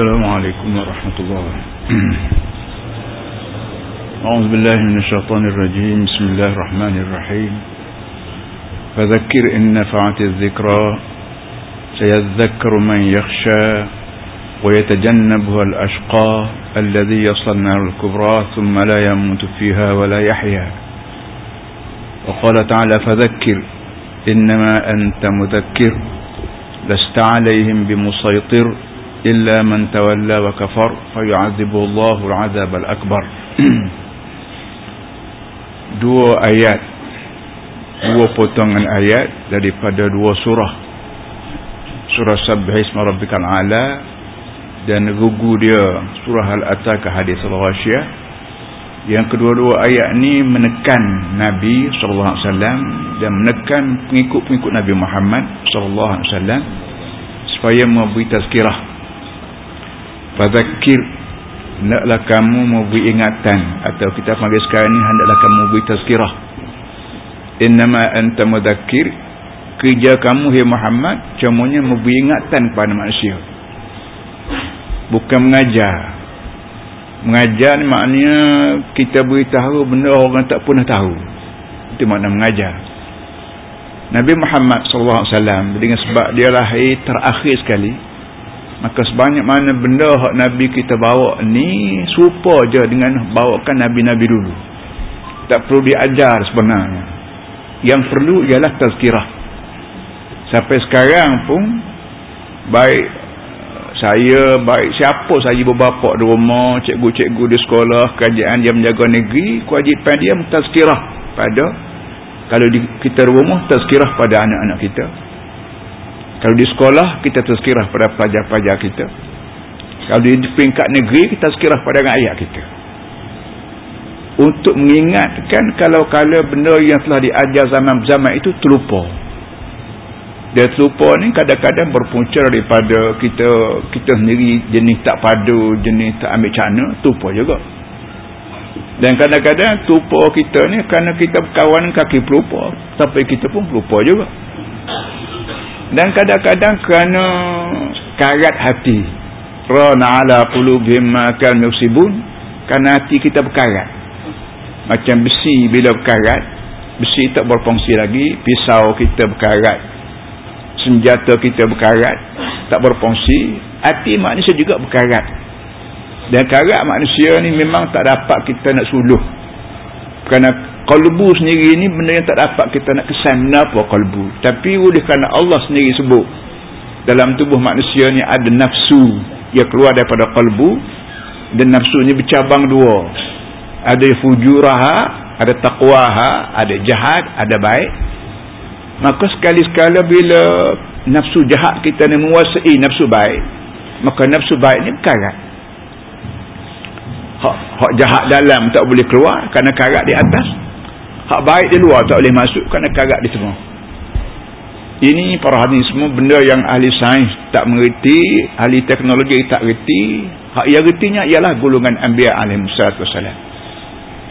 السلام عليكم ورحمة الله. أعوذ بالله من الشيطان الرجيم. بسم الله الرحمن الرحيم. فذكر إن نفعت الذكرى سيذكر من يخشى ويتجنبها الأشقى الذي يصل النار الكبرى ثم لا يموت فيها ولا يحيا. وقال تعالى فذكر إنما أنت مذكر لست عليهم بمسيطر. إلا من تولى وكفر فيعذبه الله العذاب الأكبر dua ayat dua potongan ayat daripada dua surah surah Sabbihisma Rabbikal A'la dan gugu dia surah Al-Ataka hadis Al-Ghashiyah yang kedua-dua ayat ni menekan Nabi sallallahu alaihi wasallam dan menekan pengikut-pengikut Nabi Muhammad sallallahu alaihi wasallam supaya memberi tazkirah fadzakir hendaklah kamu memberi ingatan atau kita panggil sekarang ni hendaklah kamu memberi tazkirah. Innama anta mudzakkir kerja kamu hai Muhammad cumanya memberi ingatan kepada manusia. Bukan mengajar. Mengajar ni maknanya kita beritahu benda orang tak pernah tahu. Itu makna mengajar. Nabi Muhammad SAW dengan sebab dia lahir terakhir sekali maka sebanyak mana benda hak Nabi kita bawa ni serupa je dengan bawakan Nabi-Nabi dulu. Tak perlu diajar sebenarnya. Yang perlu ialah tazkirah. Sampai sekarang pun baik saya baik siapa saja berbapak di rumah cikgu-cikgu di sekolah kerajaan dia menjaga negeri kewajipan dia tazkirah pada kalau di, kita rumah tazkirah pada anak-anak kita kalau di sekolah kita tazkirah pada pelajar-pelajar kita. Kalau di peringkat negeri kita tazkirah pada rakyat kita. Untuk mengingatkan kalau kala benda yang telah diajar zaman-zaman itu terlupa. Dia terlupa ni kadang-kadang berpunca daripada kita kita sendiri jenis tak padu jenis tak ambil cana terlupa juga. Dan kadang-kadang terlupa kita ni kerana kita berkawan kaki pelupa. Sampai kita pun pelupa juga dan kadang-kadang kerana karat hati rana ala qulubihim ma kan yusibun kerana hati kita berkarat. Macam besi bila berkarat besi tak berfungsi lagi pisau kita berkarat senjata kita berkarat tak berfungsi hati manusia juga berkarat. Dan karat manusia ni memang tak dapat kita nak suluh. Kerana kalbu sendiri ni benda yang tak dapat kita nak kesan kenapa kalbu tapi oleh kerana Allah sendiri sebut dalam tubuh manusia ni ada nafsu yang keluar daripada kalbu dan nafsu ni bercabang dua. Ada fujuraha ada taqwaha ada jahat ada baik. Maka sekali-sekala bila nafsu jahat kita ni menguasai nafsu baik maka nafsu baik ni berkarat. Hak, hak jahat dalam tak boleh keluar kerana karat di atas hak baik di luar tak boleh masuk kerana karat di tengah ini para hadis semua benda yang ahli sains tak mengerti ahli teknologi tak mengerti hak yang retinya ialah golongan anbiya alaihi wassalam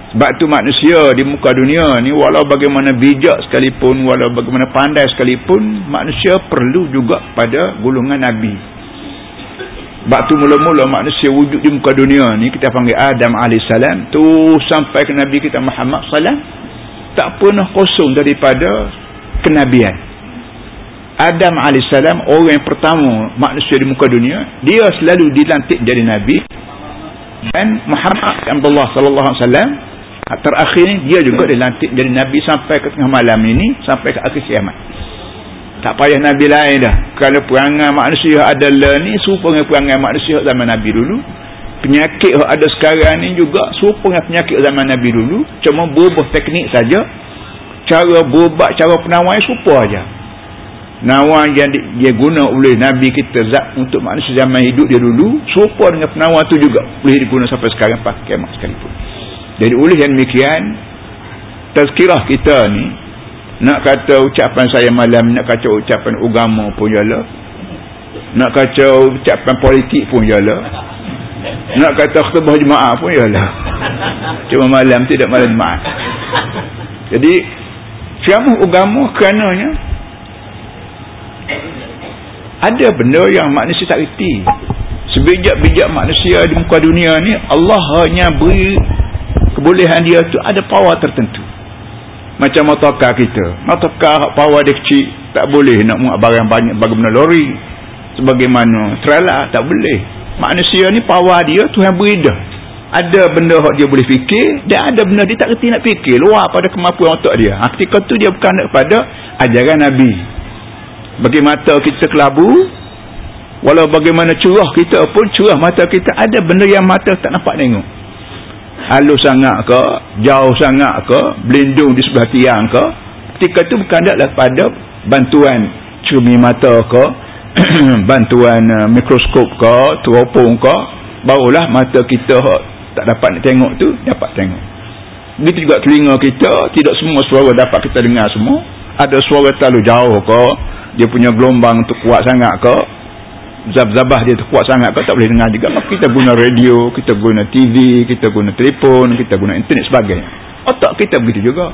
sebab tu manusia di muka dunia ni walau bagaimana bijak sekalipun, walau bagaimana pandai sekalipun, manusia perlu juga pada golongan Nabi. Sebab tu mula-mula manusia wujud di muka dunia ni, kita panggil Adam AS, tu sampai ke Nabi kita Muhammad SAW, tak pernah kosong daripada kenabian. Adam AS, orang yang pertama manusia di muka dunia, dia selalu dilantik jadi Nabi. Dan Muhammad Abdullah SAW, terakhir ni dia juga dilantik jadi Nabi sampai ke tengah malam ini sampai ke akhir kiamat tak payah Nabi lain dah kalau perangai manusia adalah ni serupa dengan perangai manusia zaman Nabi dulu penyakit yang ada sekarang ni juga serupa dengan penyakit zaman Nabi dulu. Cuma berubah teknik saja. Cara berubat cara penawan serupa aja. Nawan yang dia guna oleh Nabi kita zat untuk manusia zaman hidup dia dulu serupa dengan penawan tu juga boleh digunakan sampai sekarang pakai kiamat sekalipun. Jadi oleh yang demikian tazkirah kita ni nak kata ucapan saya malam nak kata ucapan agama pun jala nak kata ucapan politik pun jala nak kata khutbah jemaah pun jala cuma malam tidak malam jemaah jadi ceramah agama kerananya ada benda yang manusia tak reti. Sebijak-bijak manusia di muka dunia ni Allah hanya beri kebolehan dia tu ada power tertentu. Macam motorkar kita. Motorkar power dia kecil tak boleh nak muat barang banyak bagaimana lori. Sebagaimana trailer tak boleh manusia ni power dia Tuhan beri dah ada benda yang dia boleh fikir dan ada benda dia tak kerti nak fikir. Luar pada kemampuan otak dia. Ha, ketika tu dia bukan kepada ajaran Nabi. Bagi mata kita kelabu walau bagaimana curah kita pun curah mata kita ada benda yang mata tak nampak tengok. Halus sangat ke jauh sangat ke berlindung di sebelah tiang ke ketika itu bukan pada bantuan cermin mata ke bantuan uh, mikroskop ke teropong ke barulah mata kita tak dapat nak tengok tu dapat tengok. Begitu juga telinga kita tidak semua suara dapat kita dengar semua. Ada suara terlalu jauh ke dia punya gelombang tu kuat sangat ke zab-zabah dia tu kuat sangat ke tak boleh dengar juga. Maka kita guna radio kita guna TV kita guna telefon kita guna internet sebagainya. Otak kita begitu juga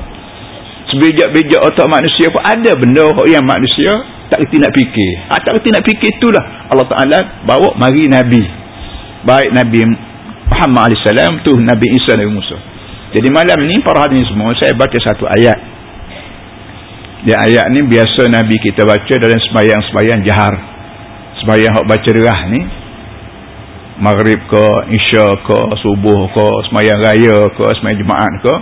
sebejak-bejak otak manusia pun ada benda yang manusia tak kerti nak fikir. Ha, tak kerti nak fikir itulah Allah Ta'ala bawa mari Nabi. Baik Nabi Muhammad AS tu Nabi Isa Nabi Musa. Jadi malam ni para hadirin semua saya baca satu ayat. Dia ayat ni biasa Nabi kita baca dalam semayang-semayang jahar. Semayang hak baca derah ni. Maghrib ke isya ke subuh ke semayang raya ke semayang jemaat ke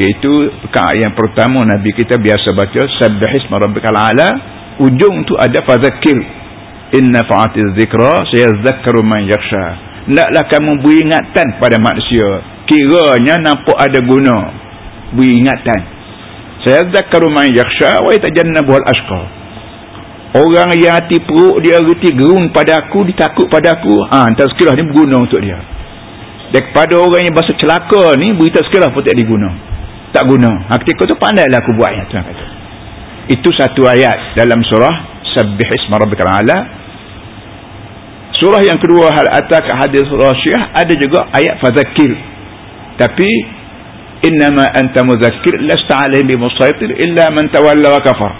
iaitu pekan yang pertama Nabi kita biasa baca sabbihisma rabbikal ala ujung tu ada fazakir inna fa'atiz zikra sayazakkaru man yaksha Naklah kamu beri ingatan pada manusia. Kiranya nampak ada guna. Beri ingatan. Saya zakaru man yaksha wa yatajannabu al-ashqa. Orang yang hati perut dia reti gerun pada aku, ditakut pada aku, ha, tazkirah ni berguna untuk dia. Daripada orang yang bahasa celaka ni, beri tazkirah pun tak diguna. Tak guna. Ha, ketika tu pandailah aku buat yang Tuhan kata. Itu satu ayat dalam surah Sabbih isma rabbikal ala Surah yang kedua hal atak hadis rasyih ada juga ayat fadzakir. Tapi innama anta muzakkir lasta alaihim bimusaitir illa man tawalla wa kafar.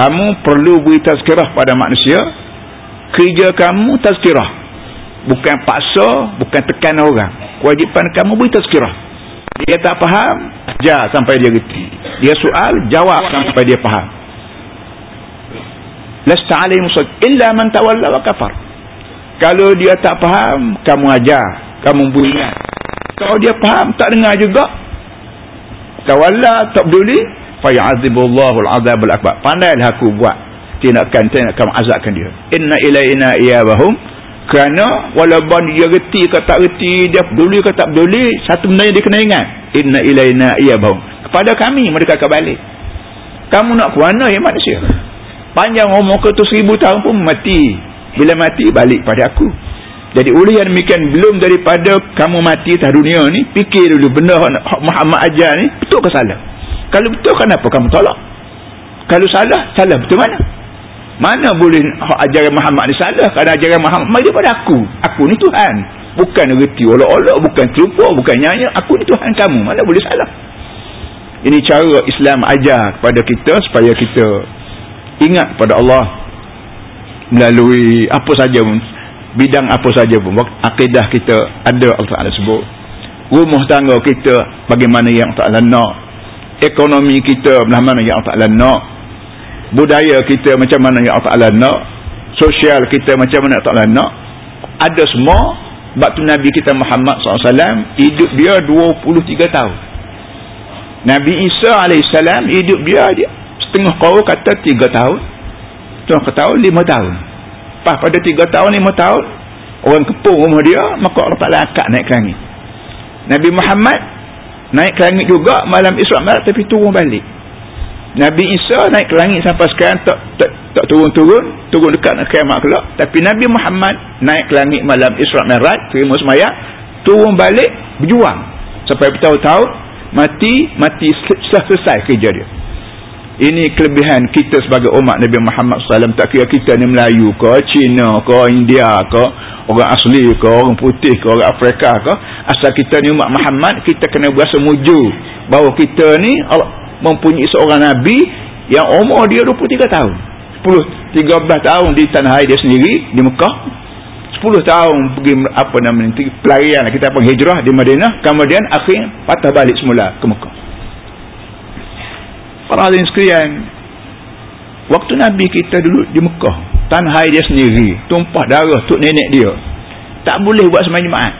Kamu perlu beri tazkirah pada manusia. Kerja kamu tazkirah. Bukan paksa, bukan tekan orang. Kewajipan kamu beri tazkirah. Dia tak faham, ja sampai dia reti. Dia soal, jawab sampai dia faham. Lasta alaihim illa man tawalla wa kafar. Kalau dia tak faham, kamu ajar. Kamu beringat. Kalau dia faham, tak dengar juga. Tawalla, tak peduli. Fayazibullahu al-azab al-akbar. Pandailah aku buat. Tindakan, tindakan azabkan dia. Inna ilayna iyabahum. Kerana, walaupun dia reti ke tak reti, dia peduli ke tak peduli, satu benda yang dia kena ingat. Inna ilayna iyabahum. Kepada kami, mereka akan balik. Kamu nak ke mana ya manusia? Panjang umur ke tu seribu tahun pun mati bila mati balik pada aku jadi oleh yang demikian belum daripada kamu mati atas dunia ni fikir dulu benda Muhammad ajar ni betul ke salah kalau betul kenapa kamu tolak kalau salah salah betul mana mana boleh ajaran Muhammad ni salah? Kerana ajaran Muhammad daripada aku. Aku ni Tuhan. Bukan reti olok-olok bukan terlupa bukan nyanyi. Aku ni Tuhan kamu. Mana boleh salah? Ini cara Islam ajar kepada kita supaya kita ingat pada Allah melalui apa saja pun bidang apa saja pun akidah kita ada Allah Ta'ala sebut. Rumah tangga kita bagaimana yang Allah Ta'ala nak. Ekonomi kita bagaimana yang Allah Ta'ala nak budaya kita macam mana yang Allah Ta'ala nak sosial kita macam mana Allah Ta'ala nak ada semua waktu Nabi kita Muhammad SAW hidup dia 23 tahun. Nabi Isa AS hidup dia, dia setengah kau kata 3 tahun. Tuan ketahui lima tahun. Lepas pada tiga tahun lima tahun orang kepung rumah dia maka Allah Ta'ala akak naik ke langit. Nabi Muhammad naik ke langit juga malam Isra' Marat tapi turun balik Nabi Isa naik ke langit sampai sekarang tak, tak, tak turun-turun turun dekat nak kiamat kelak. Tapi Nabi Muhammad naik ke langit malam Isra' Marat terima semayat turun balik berjuang. Sampai bertahun-tahun mati mati selesai kerja dia. Ini kelebihan kita sebagai umat Nabi Muhammad SAW tak kira kita ni Melayu ke Cina ke India ke orang asli ke orang putih ke orang Afrika ke. Asal kita ni umat Muhammad kita kena berasa muju bahawa kita ni mempunyai seorang Nabi yang umur dia 23 tahun. 10, 13 tahun di tanah air dia sendiri di Mekah. 10 tahun pergi apa nama ni pelarian kita pun hijrah di Madinah. Kemudian akhir patah balik semula ke Mekah. Para hadirin sekalian waktu Nabi kita dulu di Mekah tanah air dia sendiri tumpah darah tuk nenek dia tak boleh buat sembahyang jemaat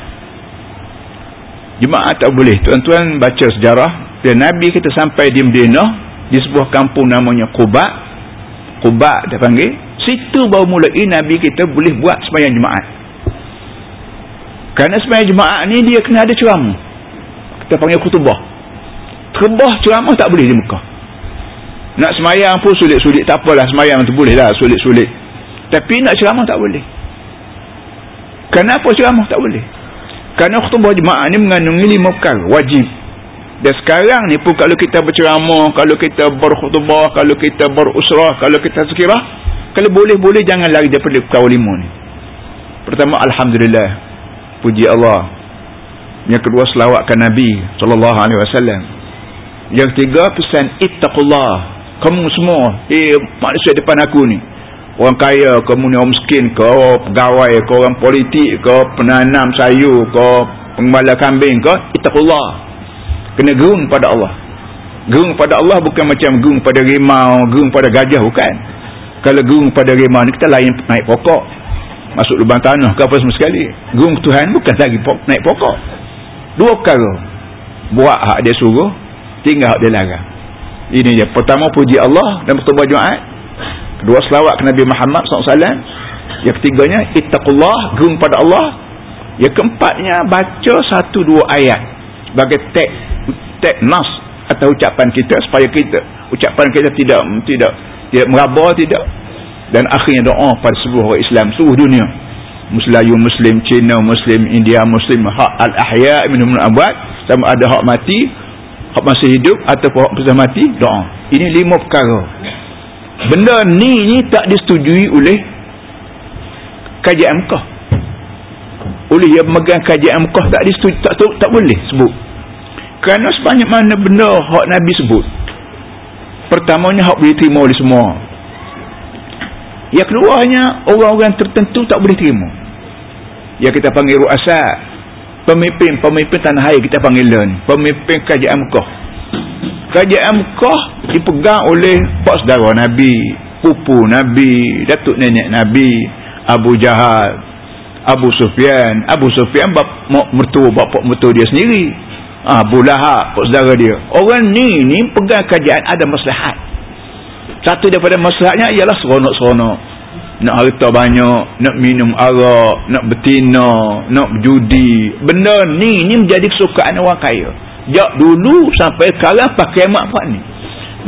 jemaat tak boleh. Tuan-tuan baca sejarah dan Nabi kita sampai di Madinah di sebuah kampung namanya Quba. Quba dia panggil. Situ baru mulai Nabi kita boleh buat sembahyang jemaat kerana sembahyang jemaat ni dia kena ada ceramah. Kita panggil kutubah kutubah ceramah tak boleh di Mekah. Nak sembahyang pun sulit-sulit. Tak apalah sembahyang tu boleh lah sulit-sulit. Tapi nak ceramah tak boleh. Kenapa ceramah tak boleh? Kerana kutubah jemaat ni mengandungi lima perkara. Wajib dan sekarang ni pun kalau kita berceramah kalau kita berkhutbah kalau kita berusrah kalau kita sekirah kalau boleh-boleh jangan lari daripada perkara lima ni. Pertama Alhamdulillah. Puji Allah. Yang kedua selawatkan Nabi SAW yang ketiga pesan ittaqullah. Kamu semua eh manusia depan aku ni. Orang kaya kamu ni orang miskin ke pegawai ke orang politik ke penanam sayur ke pengembala kambing ke ittaqullah kena gerung pada Allah. Gerung pada Allah bukan macam gerung pada rimau gerung pada gajah bukan. Kalau gerung pada rimau ni kita lain naik pokok. Masuk lubang tanah ke apa semua sekali. Gerung Tuhan bukan lagi pok naik pokok. Dua perkara. Buat hak dia suruh tinggal hak dia larang. Ini dia. Pertama puji Allah dan bertubah jumaat. Kedua selawat ke Nabi Muhammad SAW yang ketiganya ittaqullah gerung pada Allah. Yang keempatnya baca satu dua ayat. Bagi tek tek nas atau ucapan kita supaya kita ucapan kita tidak tidak tidak meraba tidak. Dan akhirnya doa pada seluruh orang Islam seluruh dunia. Muslim Muslim Cina Muslim India Muslim hak al-ahya minum abad sama ada hak mati hak masih hidup atau hak sudah mati doa. Ini lima perkara. Benda ni ni tak disetujui oleh kajian Mekah. Oleh yang memegang kajian Mekah tak disetujui tak, tak, tak boleh sebut kerana sebanyak mana benda hak Nabi sebut pertamanya hak boleh terima oleh semua. Yang keduanya orang-orang tertentu tak boleh terima. Yang kita panggil ruasa pemimpin-pemimpin tanah air kita panggil learn pemimpin kajian Mekah. Kajian Mekah dipegang oleh pak saudara Nabi pupu Nabi datuk nenek Nabi Abu Jahal Abu Sufyan. Abu Sufyan bap, mertua bapak mertua dia sendiri Ah, Abu Lahab, saudara dia. Orang ni ni pegang kajian ada maslahat. Satu daripada maslahatnya ialah seronok-seronok. Nak harta banyak, nak minum arak, nak betina, nak judi. Benda ni ni menjadi kesukaan orang kaya. Jak dulu sampai sekarang pakai makfak ni.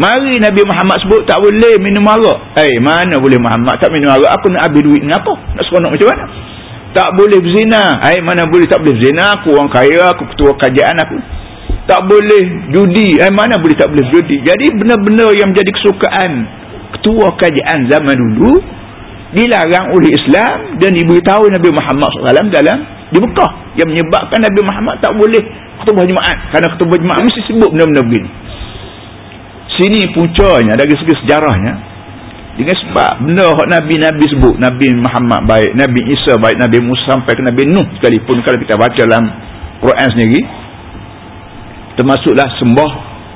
Mari Nabi Muhammad sebut tak boleh minum arak. Eh, mana boleh Muhammad tak minum arak? Aku nak habis duit ni apa? Nak seronok macam mana? Tak boleh berzina. Hai mana boleh tak boleh berzina? Aku orang kaya aku ketua kajian aku. Tak boleh judi. Hai mana boleh tak boleh judi? Jadi benar-benar yang menjadi kesukaan ketua kajian zaman dulu dilarang oleh Islam dan diberitahu Nabi Muhammad SAW dalam di Mekah. Yang menyebabkan Nabi Muhammad tak boleh ketubah jemaat. Kerana ketubah jemaat mesti sebut benda-benda begini. Sini puncanya dari segi sejarahnya dengan sebab benda yang Nabi-Nabi sebut Nabi Muhammad baik Nabi Isa baik Nabi Musa sampai ke Nabi Nuh sekalipun kalau kita baca dalam Quran sendiri termasuklah sembah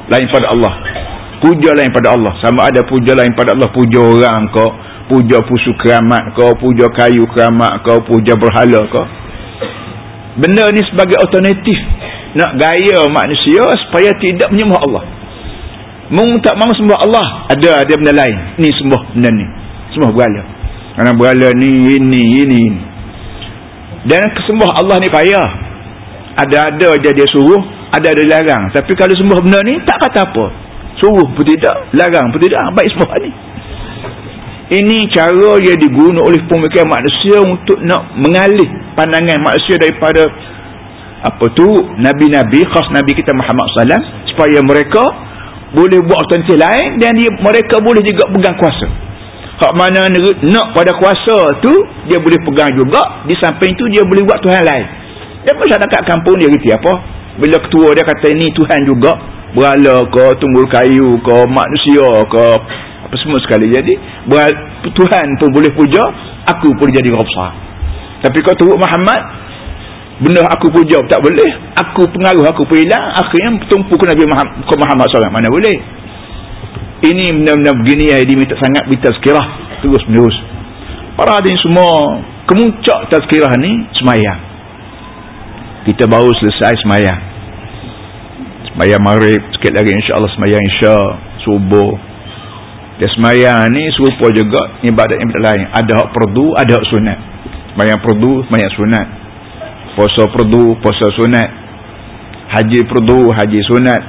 lain pada Allah. Puja lain pada Allah. Sama ada puja lain pada Allah. Puja orang ke puja pusu keramat ke puja kayu keramat ke puja berhala ke benda ni sebagai alternatif. Nak gaya manusia supaya tidak menyembah Allah Mung tak mahu sembah Allah ada ada benda lain. Ni sembah benda ni. Sembah berhala. Kerana berhala ni ini ini dan kesembah Allah ni payah. Ada-ada je dia suruh ada-ada larang. Tapi kalau sembah benda ni tak kata apa. Suruh pun tidak larang pun tidak. Baik sembah ni. Ini cara dia diguna oleh pemikiran manusia untuk nak mengalih pandangan manusia daripada apa tu? Nabi-Nabi khas Nabi kita Muhammad SAW supaya mereka boleh buat alternatif lain dan dia, mereka boleh juga pegang kuasa. Hak mana nak pada kuasa tu dia boleh pegang juga. Di samping tu dia boleh buat Tuhan lain. Dan masyarakat kampung dia reti apa? Bila ketua dia kata ini Tuhan juga. Berala ke tumbul kayu ke manusia ke apa semua sekali. Jadi Tuhan pun boleh puja aku pun jadi besar tapi kau turut Muhammad benda aku puja tak boleh. Aku pengaruh aku pun hilang akhirnya tumpu ke Nabi Muhammad, SAW mana boleh? Ini benda-benda begini yang diminta sangat minta sekirah terus menerus. Para hadirin semua kemuncak tazkirah ni semayang. Kita baru selesai semayang. Semayang maghrib sikit lagi insyaAllah semayang isya subuh. Dia semayang ni serupa juga ibadat-ibadat lain. Ada hak perdu ada hak sunat. Semayang perdu semayang sunat puasa perdu puasa sunat haji perdu haji sunat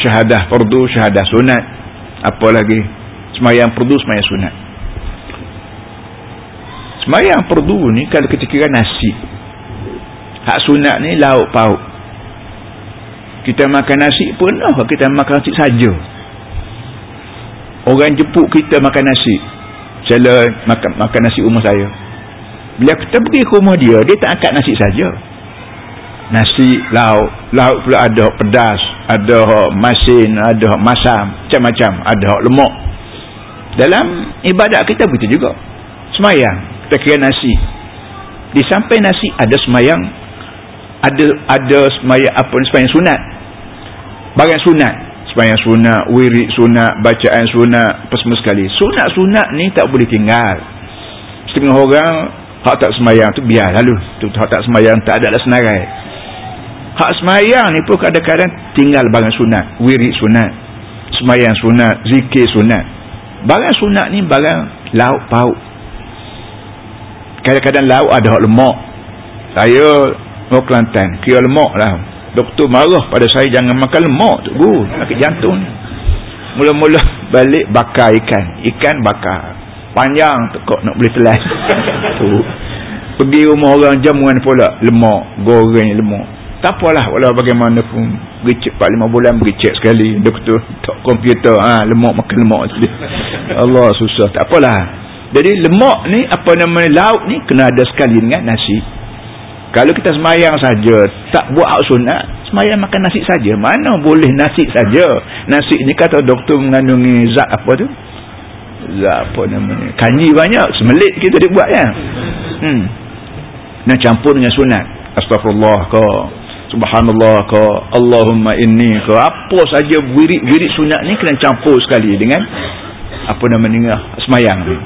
syahadah perdu syahadah sunat apa lagi semayang perdu semayang sunat Semayang perdu ni kalau kita kira nasi. Hak sunat ni lauk pauk. Kita makan nasi pun lah. Kita makan nasi saja. Orang jepuk kita makan nasi. Saya makan, makan nasi rumah saya. Bila kita pergi ke rumah dia, dia tak angkat nasi saja. Nasi, lauk. Lauk pula ada pedas. Ada masin, ada masam. Macam-macam. Ada lemak. Dalam ibadat kita begitu juga. Semayang kita kira nasi di sampai nasi ada semayang ada ada semayang apa semayang sunat bagian sunat semayang sunat wirid sunat bacaan sunat apa semua sekali sunat-sunat ni tak boleh tinggal setengah orang hak tak semayang tu biar lalu tu hak tak semayang tak ada lah senarai hak semayang ni pun kadang-kadang tinggal bagian sunat wirid sunat semayang sunat zikir sunat. Bagian sunat ni bagian lauk pauk. Kadang-kadang lauk ada hak lemak. Saya mau Kelantan kira lemak lah. Doktor marah pada saya jangan makan lemak tu guru sakit jantung mula-mula balik bakar ikan. Ikan bakar. Panjang tekok nak boleh telan. Tu. Pergi rumah orang jamuan pula lemak goreng lemak tak apalah walau bagaimanapun pergi cek 4-5 bulan pergi sekali doktor tak komputer ha, lemak makan lemak Allah susah tak apalah jadi lemak ni apa nama lauk ni kena ada sekali dengan nasi. Kalau kita semayang saja tak buat hak sunat, semayang makan nasi saja. Mana boleh nasi saja? Nasi ni kata doktor mengandungi zat apa tu? Zat apa namanya? Kanji banyak, semelit kita dia buat ya. Hmm. Nak campur dengan sunat. Astagfirullah ke Subhanallah ke Allahumma inni ke apa saja wirid-wirid sunat ni kena campur sekali dengan apa namanya semayang ni.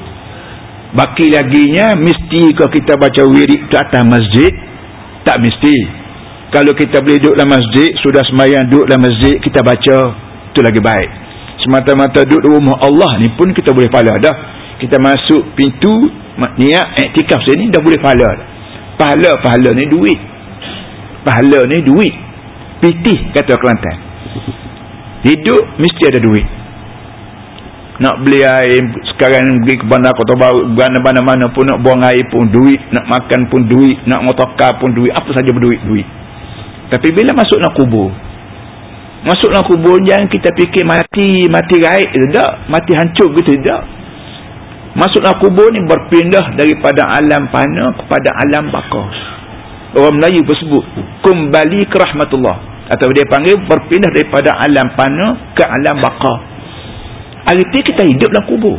Baki laginya mesti kalau kita baca wirid ke atas masjid? Tak mesti. Kalau kita boleh duduk dalam masjid sudah semayang duduk dalam masjid kita baca itu lagi baik. Semata-mata duduk di rumah Allah ni pun kita boleh pahala dah. Kita masuk pintu niat iktikaf sini dah boleh pahala pahala-pahala ni duit pahala ni duit. Pitih kata Kelantan. Hidup mesti ada duit. Nak beli air sekarang pergi ke bandar kota baru mana-mana pun nak buang air pun duit nak makan pun duit nak motorkar pun duit apa saja berduit duit. Tapi bila masuk nak kubur? Masuk nak kubur jangan kita fikir mati mati raib tidak. Mati hancur gitu tidak. Masuk nak kubur ni berpindah daripada alam pana kepada alam bakar orang Melayu tersebut kembali ke rahmatullah atau dia panggil berpindah daripada alam pana ke alam bakar Arti kita hidup dalam kubur.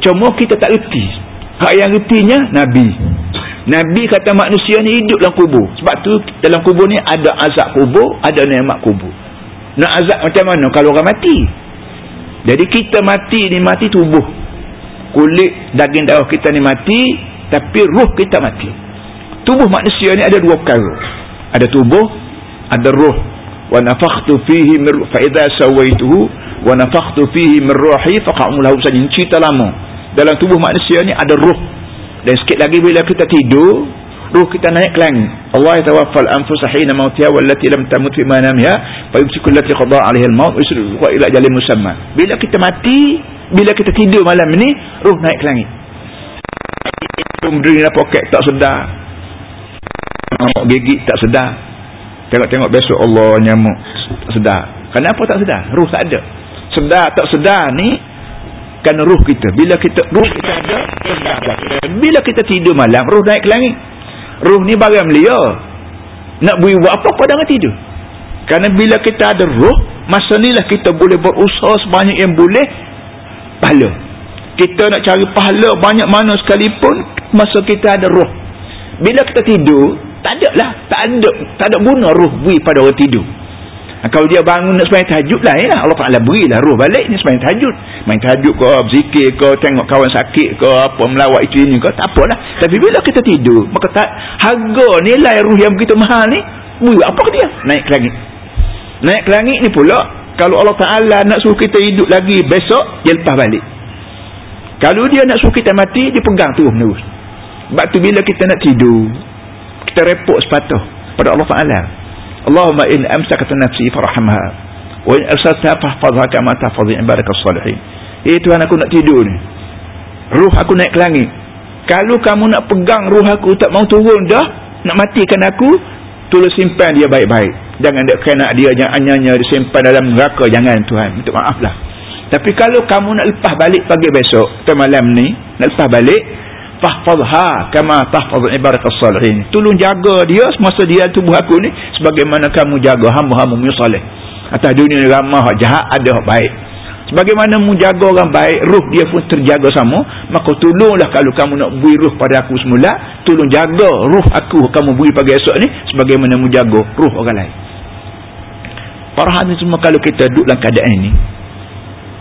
Cuma kita tak reti. Hak yang retinya Nabi. Nabi kata manusia ni hidup dalam kubur. Sebab tu dalam kubur ni ada azab kubur, ada nikmat kubur. Nak azab macam mana kalau orang mati? Jadi kita mati ni mati tubuh. Kulit daging darah kita ni mati, tapi ruh kita mati. Tubuh manusia ni ada dua perkara. Ada tubuh, ada ruh. Wa nafakhtu fihi mir fa idza sawaituhu wa nafakhtu fihi min ruhi faqa'u lahu sajin cerita lama. Dalam tubuh manusia ni ada ruh. Dan sikit lagi bila kita tidur ruh kita naik ke langit. Allah tawaffal anfusa hina mautiha wallati lam tamut fi manamiha fa yumsiku allati qada 'alayha al-maut wa ila ajalin musamma. Bila kita mati bila kita tidur malam ni ruh naik ke langit. Berdiri dalam poket tak sedar gigit tak sedar. Tengok-tengok besok Allah nyamuk. Sedar. Kenapa tak sedar? Ruh tak ada. Sedar tak sedar ni kan ruh kita. Bila kita ruh kita ada sedar bila kita tidur malam ruh naik ke langit. Ruh ni barang belia. Nak buat apa pada dengan tidur. Kerana bila kita ada ruh masa ni lah kita boleh berusaha sebanyak yang boleh pahala. Kita nak cari pahala banyak mana sekalipun masa kita ada ruh. Bila kita tidur tak ada lah tak ada tak ada guna ruh beri pada orang tidur Ha, kalau dia bangun nak sembahyang tahajud lah ya. Allah Ta'ala berilah roh balik ni sembahyang tahajud. Main tahajud ke, berzikir ke, tengok kawan sakit ke, apa, melawat itu ini ke, tak apalah. Tapi bila kita tidur, maka tak, harga nilai roh yang begitu mahal ni, beri apa ke dia? Naik ke langit. Naik ke langit ni pula, kalau Allah Ta'ala nak suruh kita hidup lagi besok, dia lepas balik. Kalau dia nak suruh kita mati, dia pegang terus menerus. Sebab tu bila kita nak tidur, kita repot sepatah pada Allah Ta'ala. Allahumma in amsakata nafsi farhamha. Wa in arsalta fahfazha kama tahfazu ibadakas salihin. Eh Tuhan aku nak tidur ni. Ruh aku naik ke langit. Kalau kamu nak pegang ruh aku tak mau turun dah nak matikan aku tolong simpan dia baik-baik. Jangan nak kena dia yang hanya disimpan dalam neraka. Jangan Tuhan. Minta maaf lah. Tapi kalau kamu nak lepas balik pagi besok atau malam ni nak lepas balik fahfazha kama tahfaz ibarat as-salihin. Tolong jaga dia semasa dia tubuh aku ni sebagaimana kamu jaga hamba-hamba mu saleh atas dunia ni ramah jahat ada baik. Sebagaimana mu jaga orang baik ruh dia pun terjaga sama maka tolonglah kalau kamu nak beri ruh pada aku semula tolong jaga ruh aku kamu beri pagi esok ni sebagaimana mu jaga ruh orang lain. Para hadirin semua kalau kita duduk dalam keadaan ini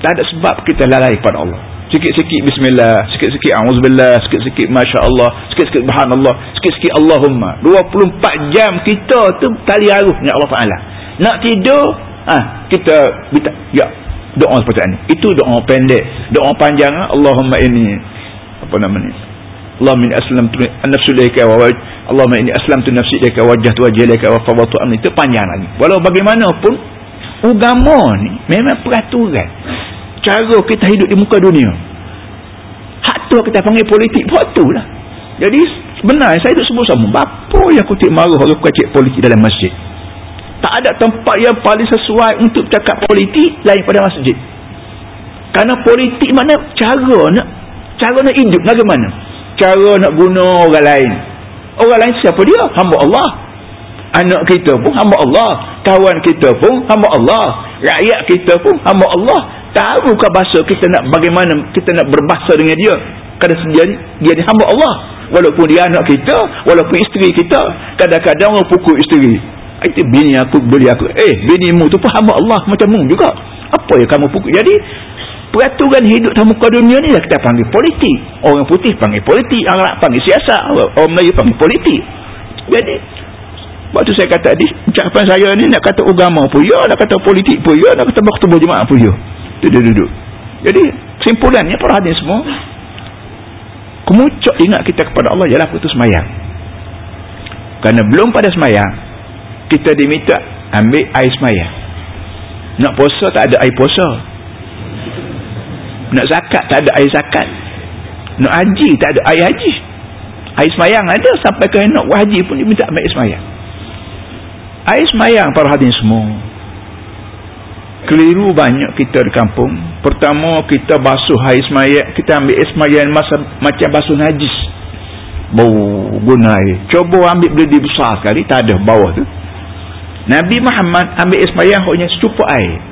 tak ada sebab kita lalai pada Allah sikit-sikit bismillah, sikit-sikit auzubillah, sikit-sikit masya-Allah, sikit-sikit subhanallah, sikit-sikit Allahumma. 24 jam kita tu tali arus dengan Allah Taala. Nak tidur, ah kita minta ya doa seperti ini. Itu doa pendek. Doa panjang Allahumma ini apa nama ni? Allahumma inni aslamtu an-nafsu ilaika wa Allahumma inni aslamtu nafsi ilaika wajjahtu wajhi ilaika wa fawwadtu amri. Itu panjang lagi. Walau bagaimanapun agama ni memang peraturan cara kita hidup di muka dunia. Hak tu kita panggil politik buat tu lah. Jadi sebenarnya saya hidup sebut sama apa yang kutip marah orang kacik politik dalam masjid? Tak ada tempat yang paling sesuai untuk cakap politik lain pada masjid. Kerana politik mana? Cara nak cara nak hidup bagaimana cara nak guna orang lain. Orang lain siapa dia? Hamba Allah. Anak kita pun hamba Allah. Kawan kita pun hamba Allah. Rakyat kita pun hamba Allah tahukah bahasa kita nak bagaimana kita nak berbahasa dengan dia. Kadang dia, ni hamba Allah. Walaupun dia anak kita walaupun isteri kita kadang-kadang orang pukul isteri. Itu bini aku beli aku. Eh bini mu tu pun hamba Allah macam mu juga. Apa yang kamu pukul? Jadi peraturan hidup dalam muka dunia ni lah kita panggil politik. Orang putih panggil politik orang Arab panggil siasat orang Melayu panggil politik. Jadi waktu saya kata tadi ucapan saya ni nak kata agama pun ya nak kata politik pun ya nak kata bertemu jemaah pun ya duduk-duduk. Jadi simpulannya para hadirin semua kemucuk ingat kita kepada Allah ialah putus semayang. Kerana belum pada semayang kita diminta ambil air semayang. Nak puasa tak ada air puasa. Nak zakat tak ada air zakat. Nak haji tak ada air haji. Air semayang ada sampai ke nak haji pun diminta ambil air semayang. Air semayang para hadirin semua keliru banyak kita di kampung. Pertama kita basuh air semayat. Kita ambil semayat macam basuh najis. Bau guna air. Cuba ambil beli besar sekali tak ada bawah tu. Nabi Muhammad ambil semayat hanya secupak air.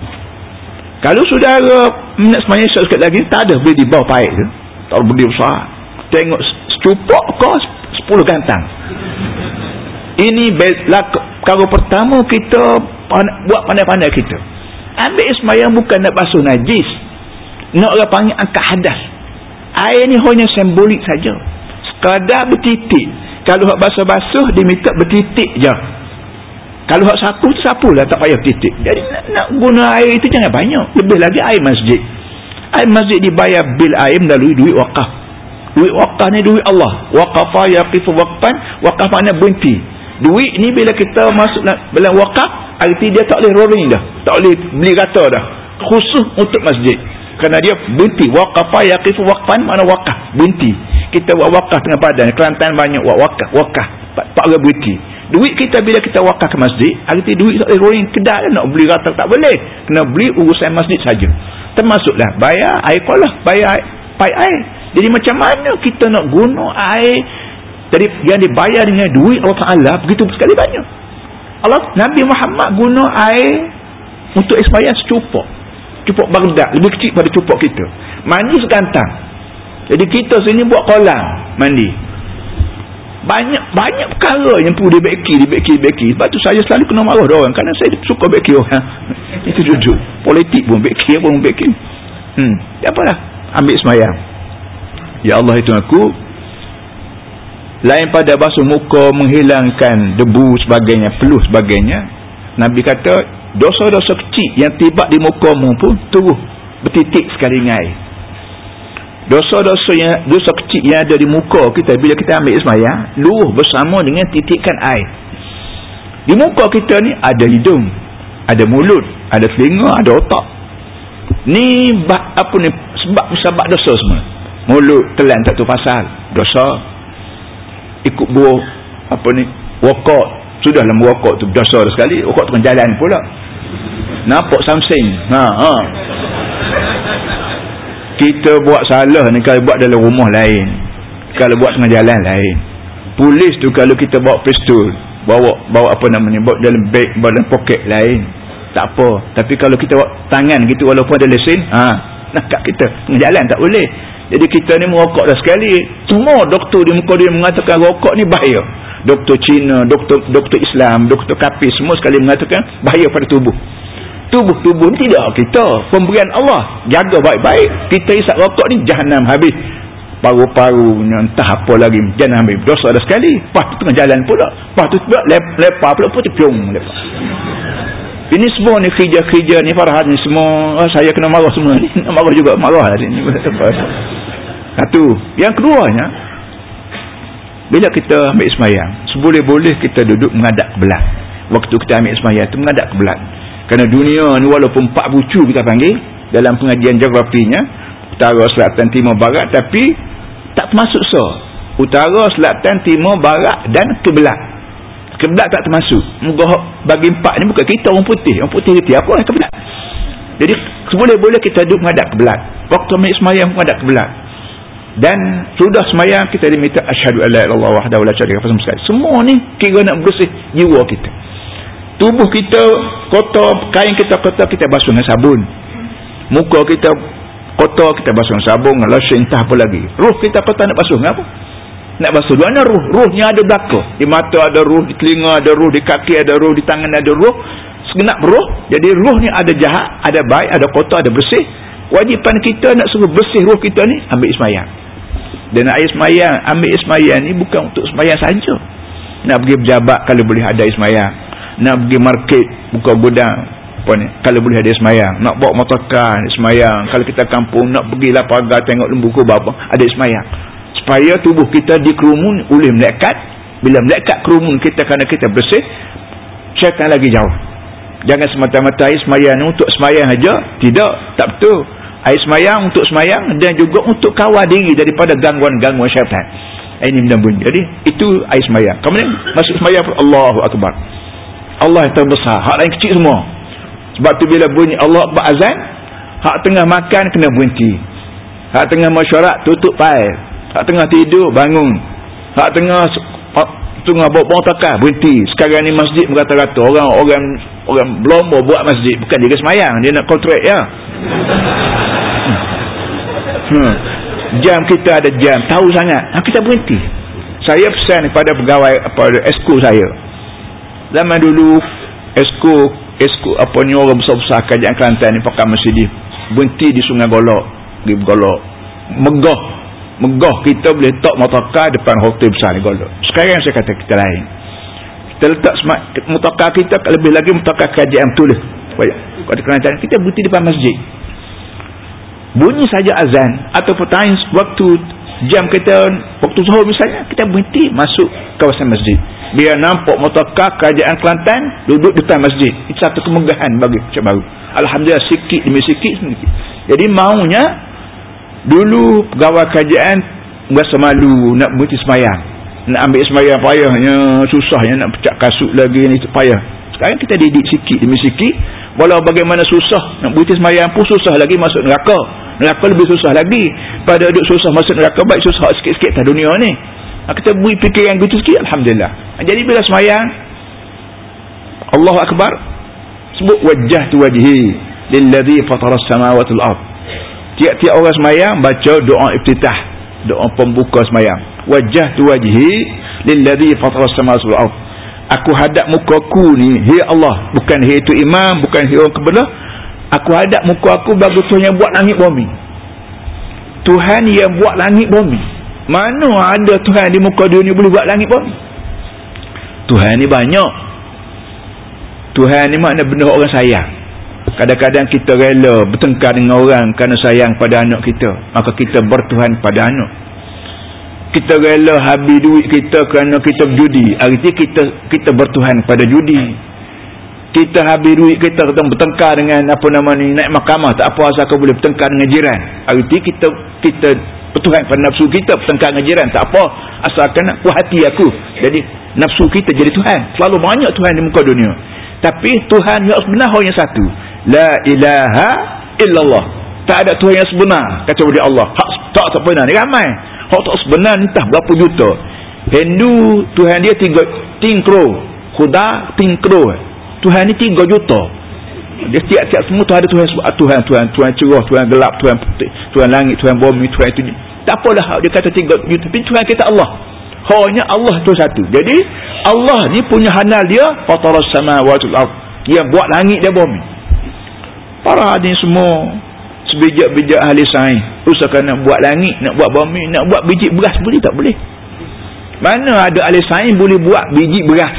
Kalau saudara nak semayat sekali lagi tak ada beli di bawah air tu. Tak beli besar. Tengok secupak ke sepuluh gantang. Ini kalau pertama kita buat pandai-pandai kita ambil ismayang bukan nak basuh najis. Nak orang panggil angkat hadas. Air ni hanya simbolik saja. Sekadar bertitik. Kalau hak basuh-basuh diminta bertitik je. Kalau hak sapu tu sapu lah tak payah bertitik jadi nak, nak guna air itu jangan banyak. Lebih lagi air masjid. Air masjid dibayar bil air melalui duit wakaf. Duit wakaf ni duit Allah. Waqafa yaqifu waqfan wakaf makna berhenti duit ni bila kita masuk dalam wakaf arti dia tak boleh rolling dah. Tak boleh beli rata dah. Khusus untuk masjid. Kerana dia berhenti. Waqafa yaqifu waqfan mana waqaf berhenti. Kita buat waqaf dengan padan Kelantan banyak buat waqaf waqaf tak, boleh berhenti. Duit kita bila kita waqaf ke masjid arti duit tak boleh rolling kedai nak beli rata tak boleh. Kena beli urusan masjid saja. Termasuklah bayar air kolah bayar air, air. Jadi macam mana kita nak guna air jadi yang dibayar dengan duit Allah Ta'ala begitu sekali banyak. Allah Nabi Muhammad guna air untuk expired secupak cupuk Baghdad lebih kecil pada cupuk kita. Mandi segantang jadi kita sini buat kolam mandi. Banyak banyak perkara yang perlu dibaiki dibaiki dibaiki sebab tu saya selalu kena marah orang. Kerana saya suka baiki orang. Itu jujur. Politik pun apa pun baiki hmm. Apalah. Ambil semayang. Ya Allah itu aku lain pada basuh muka menghilangkan debu sebagainya peluh sebagainya Nabi kata dosa-dosa kecil yang tiba di mukamu pun turun bertitik sekali air dosa-dosa yang dosa kecil yang ada di muka kita bila kita ambil semayang luruh bersama dengan titikan air. Di muka kita ni ada hidung ada mulut ada telinga ada otak. Ni apa ni? Sebab sebab dosa semua. Mulut telan tak tu pasal. Dosa ikut buah apa ni wakot sudah dalam wakot tu dosa sekali wakot tengah jalan pula. Nampak something. Ha ha. Kita buat salah ni kalau buat dalam rumah lain. Kalau buat tengah jalan lain. Polis tu kalau kita bawa pistol bawa bawa apa namanya bawa dalam beg bawa dalam poket lain. Tak apa. Tapi kalau kita bawa tangan gitu walaupun ada lesen ha. Nak kat kita tengah jalan tak boleh jadi kita ni merokok dah sekali. Semua doktor di muka dia mengatakan rokok ni bahaya. Doktor Cina doktor doktor Islam doktor Kapis semua sekali mengatakan bahaya pada tubuh. Tubuh-tubuh tidak kita. Pemberian Allah. Jaga baik-baik. Kita isap rokok ni jahannam habis. Paru-paru entah apa lagi jahannam habis. Dosa dah sekali. Lepas tu tengah jalan pula. Lepas tu pula lep, lepas pula pun terpiung lepas ini semua ni kerja-kerja ni Farhad ni semua. Oh, saya kena marah semua ni. Marah juga marah lah ni satu. Yang keduanya bila kita ambil semayang seboleh-boleh kita duduk mengadap ke belah. Waktu kita ambil semayang tu mengadap ke belah. Kerana dunia ni walaupun empat bucu kita panggil dalam pengajian geografinya utara, selatan, timur, barat tapi tak termasuk so utara, selatan, timur, barat dan kebelat kebelat tak termasuk. Muka bagi empat ni bukan kita orang putih. Orang putih itu apa yang kebelat jadi boleh-boleh kita duduk menghadap kebelat waktu ambil semayang menghadap kebelat dan sudah semayang kita diminta asyhadu alla illallah wahdahu la syarika lahu semua ni kira nak bersih jiwa kita. Tubuh kita kotor kain kita kotor kita basuh dengan sabun. Muka kita kotor kita basuh dengan sabun lotion entah apa lagi. Ruh kita kotor nak basuh dengan apa? Nak basuh dua mana ruh. Ruhnya ada belakang. Di mata ada ruh di telinga ada ruh di kaki ada ruh di tangan ada ruh. Segenap ruh. Jadi ruh ni ada jahat ada baik ada kotor ada bersih. Wajipan kita nak suruh bersih ruh kita ni ambil ismayang dan air semayang ambil ismayang ni bukan untuk semayang saja. Nak pergi berjabat kalau boleh ada ismayang nak pergi market buka gudang ni kalau boleh ada semayang. Nak bawa motorkar semayang. Kalau kita kampung nak pergi pagar tengok lembu kubah apa ada semayang. Supaya tubuh kita dikerumun oleh melekat bila melekat kerumun kita kerana kita bersih syaitan lagi jauh. Jangan semata-mata ni untuk semayang saja tidak tak betul air semayang untuk semayang dan juga untuk kawal diri daripada gangguan-gangguan syaitan. Ini benda bunyi. Jadi itu air semayang. Kemudian masuk semayang Allahu Akbar. Allah yang terbesar. Hak lain kecil semua. Sebab tu bila bunyi Allah Akbar azan hak tengah makan kena berhenti. Hak tengah masyarakat tutup pail hak tengah tidur bangun. Hak tengah tengah bawa-bawa takah berhenti. Sekarang ni masjid berkata-kata orang orang orang belum buat masjid. Bukan dia semayang. Dia nak kontrak ya hmm. jam kita ada jam. Tahu sangat. Ha, kita berhenti. Saya pesan kepada pegawai pada esko saya. Zaman dulu esko esko apa ni orang besar-besar kerajaan Kelantan ni pakai masjid berhenti di sungai golok di golok. Megah. Megah kita boleh tak motorkar depan hotel besar ni golok. Sekarang saya kata kita lain. Kita letak motorkar kita lebih lagi motorkar kerajaan betul pada Kelantan. Kita berhenti depan masjid bunyi saja azan atau pertanyaan waktu jam kita waktu zuhur misalnya kita berhenti masuk kawasan masjid. Biar nampak motorkar kerajaan Kelantan duduk depan masjid. Itu satu kemegahan bagi macam baru Alhamdulillah sikit demi sikit. Sedikit jadi maunya dulu pegawai kerajaan berasa malu nak berhenti semayang. Nak ambil semayang payahnya susahnya nak pecah kasut lagi ni payah. Sekarang kita didik sikit demi sikit walau bagaimana susah nak berhenti semayang pun susah lagi masuk neraka. Neraka lebih susah lagi. Pada duduk susah masuk neraka baik susah sikit-sikit tak dunia ni. Ha, kita beri fikir yang gitu sikit Alhamdulillah. Ha, jadi bila semayang Allah Akbar sebut wajah tu wajhi lilladhi fataras samawatul ard. Tiap-tiap orang semayang baca doa iftitah doa pembuka semayang. Wajjahtu wajhi lilladhi fatara as-samawati wal ardh aku hadap muka aku ni hei Allah bukan hei tu imam bukan hei orang kebelah. Aku hadap muka aku bagi Tuhan yang buat langit bumi. Tuhan yang buat langit bumi. Mana ada Tuhan di muka dunia boleh buat langit bumi? Tuhan ni banyak. Tuhan ni makna benda orang sayang. Kadang-kadang kita rela bertengkar dengan orang kerana sayang pada anak kita. Maka kita bertuhan pada anak kita rela habis duit kita kerana kita berjudi. Arti kita kita bertuhan pada judi. Kita habis duit kita kita bertengkar dengan apa nama ni naik mahkamah tak apa asal kau boleh bertengkar dengan jiran. Arti kita kita bertuhan pada nafsu kita bertengkar dengan jiran. Tak apa asalkan puas hati aku. Jadi nafsu kita jadi Tuhan. Selalu banyak Tuhan di muka dunia. Tapi Tuhan yang sebenar hanya satu. La ilaha illallah. Tak ada Tuhan yang sebenar. Kata dia Allah. Tak sebenar. Ni ramai Hak tak sebenar entah berapa juta. Hindu Tuhan dia tiga tingkro. Khuda tingkro. Tuhan ni tiga juta. Dia tiap-tiap semua tu ada Tuhan sebab Tuhan, Tuhan, Tuhan cerah, Tuhan gelap, Tuhan putih, Tuhan langit, Tuhan bumi, Tuhan itu. Tak apalah dia kata tiga juta. Tapi Tuhan kita Allah. Hanya Allah tu satu. Jadi Allah ni punya hanal dia fataras samawati wal ard. Dia buat langit dan bumi. Para hadis semua sebijak-bijak ahli sains. Usahakan nak buat langit nak buat bumi nak buat biji beras boleh tak? Boleh. Mana ada ahli sains boleh buat biji beras?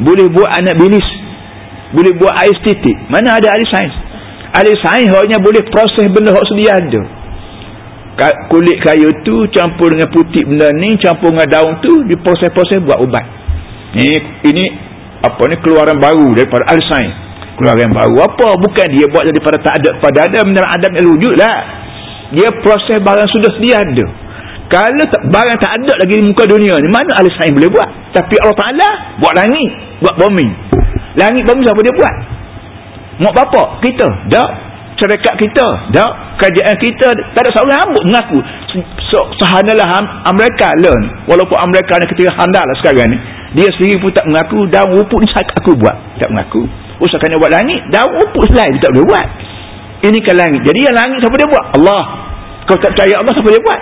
Boleh buat anak bilis? Boleh buat air titik? Mana ada ahli sains? Ahli sains hanya boleh proses benda yang sedia ada. Kulit kayu tu campur dengan putih benda ni campur dengan daun tu diproses-proses buat ubat. Ni ini apa ni keluaran baru daripada ahli sains keluarga yang baru. Apa? Bukan dia buat daripada tak ada pada adam dan adam yang wujud lah. Dia proses barang sudah sedia ada. Kalau tak, barang tak ada lagi di muka dunia ni mana ahli sains boleh buat? Tapi Allah Ta'ala buat langit buat bumi. Langit bumi siapa dia buat? Mak bapak kita. Tak syarikat kita. Tak kerajaan kita. Tak ada seorang rambut mengaku. Sehanalah Amerika learn. Walaupun Amerika ni ketika handal lah sekarang ni. Dia sendiri pun tak mengaku dan rupuk ni aku buat. Tak mengaku usahakan dia buat langit. Daun rumput selai dia tak boleh buat. Ini kan langit. Jadi yang langit siapa dia buat? Allah. Kau tak percaya Allah siapa dia buat?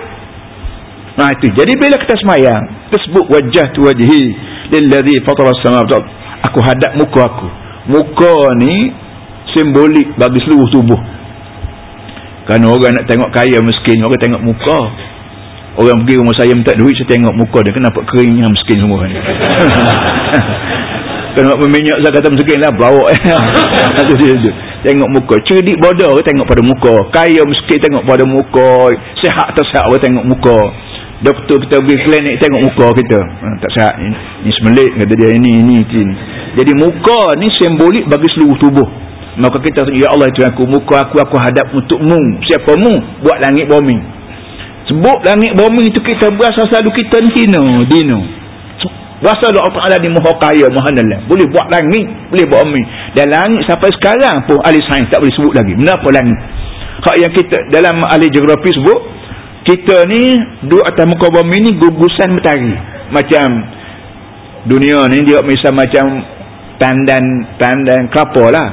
Nah itu. Jadi bila kita semayang tersebut wajah tu wajhi lilladhi fatara samawat aku hadap muka aku. Muka ni simbolik bagi seluruh tubuh. Kan orang nak tengok kaya miskin orang tengok muka. Orang pergi rumah saya minta duit saya tengok muka dia. Kenapa keringnya miskin semua ni kena meminyak saya kata miskin lah bawa tengok muka. Cerdik bodoh tengok pada muka? Kaya miskin tengok pada muka. Sehat tak sehat tengok muka? Doktor kita pergi klinik tengok muka kita. Ha, tak sehat. Ni, ni semelik kata dia. Ini ini ini. Jadi muka ni simbolik bagi seluruh tubuh. Maka kita ya Allah itu aku muka aku aku hadap untukmu. Siapa mu buat langit bumi? Sebut langit bumi itu kita berasa selalu kita ni dino. Dino Rasa Allah Ta'ala ni maha kaya, maha nalam. Boleh buat langit, boleh buat bumi. Dan langit sampai sekarang pun ahli sains tak boleh sebut lagi. Kenapa langit? Hak yang kita dalam ahli geografi sebut, kita ni duduk atas muka bumi ni gugusan matahari. Macam dunia ni dia misal macam tandan tandan kelapa lah.